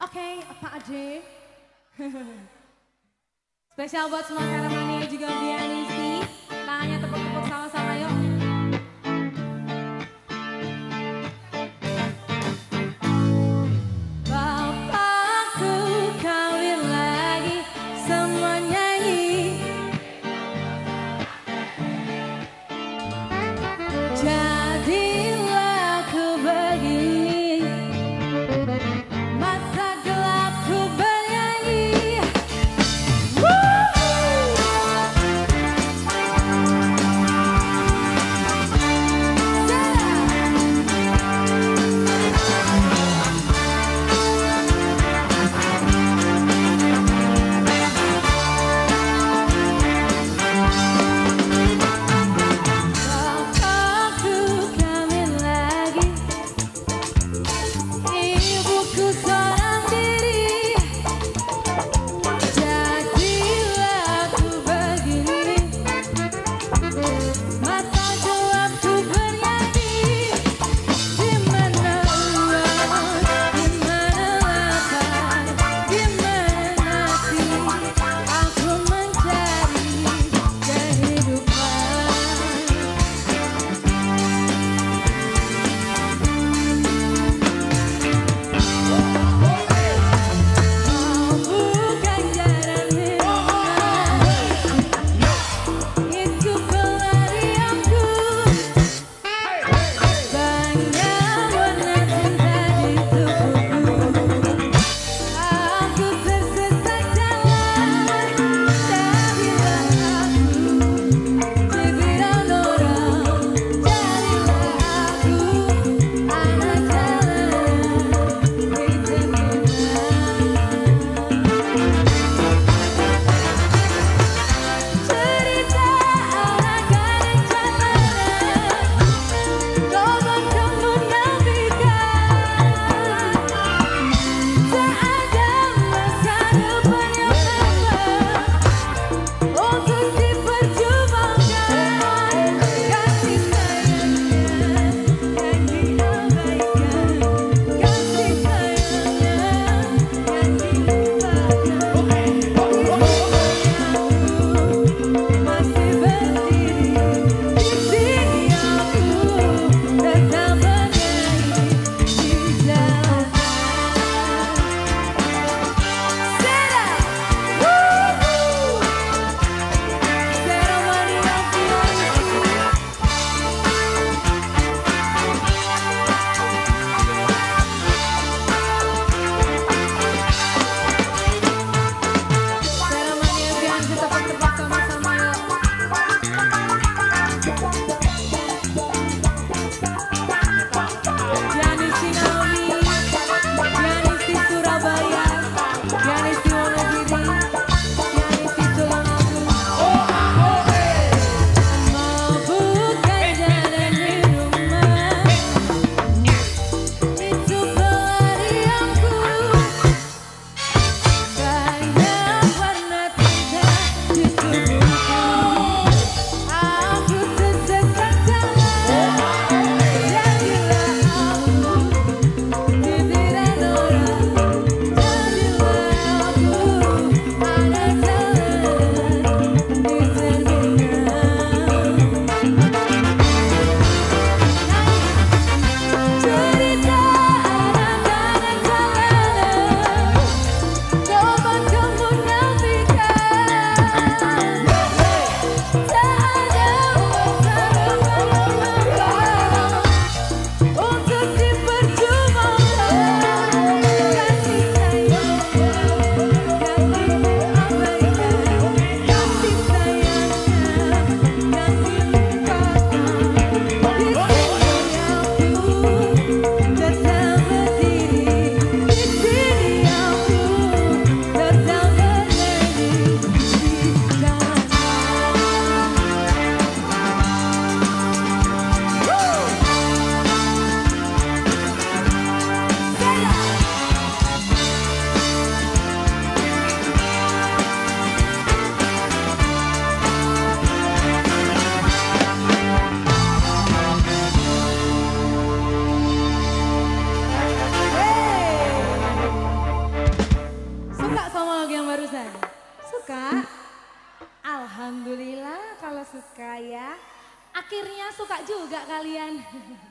Oke, Pak Ade. Spesial buat semua Karamania juga Bianisti. Tangannya tepuk-tepuk sama-sama barusan? Suka? Alhamdulillah kalau suka ya. Akhirnya suka juga kalian.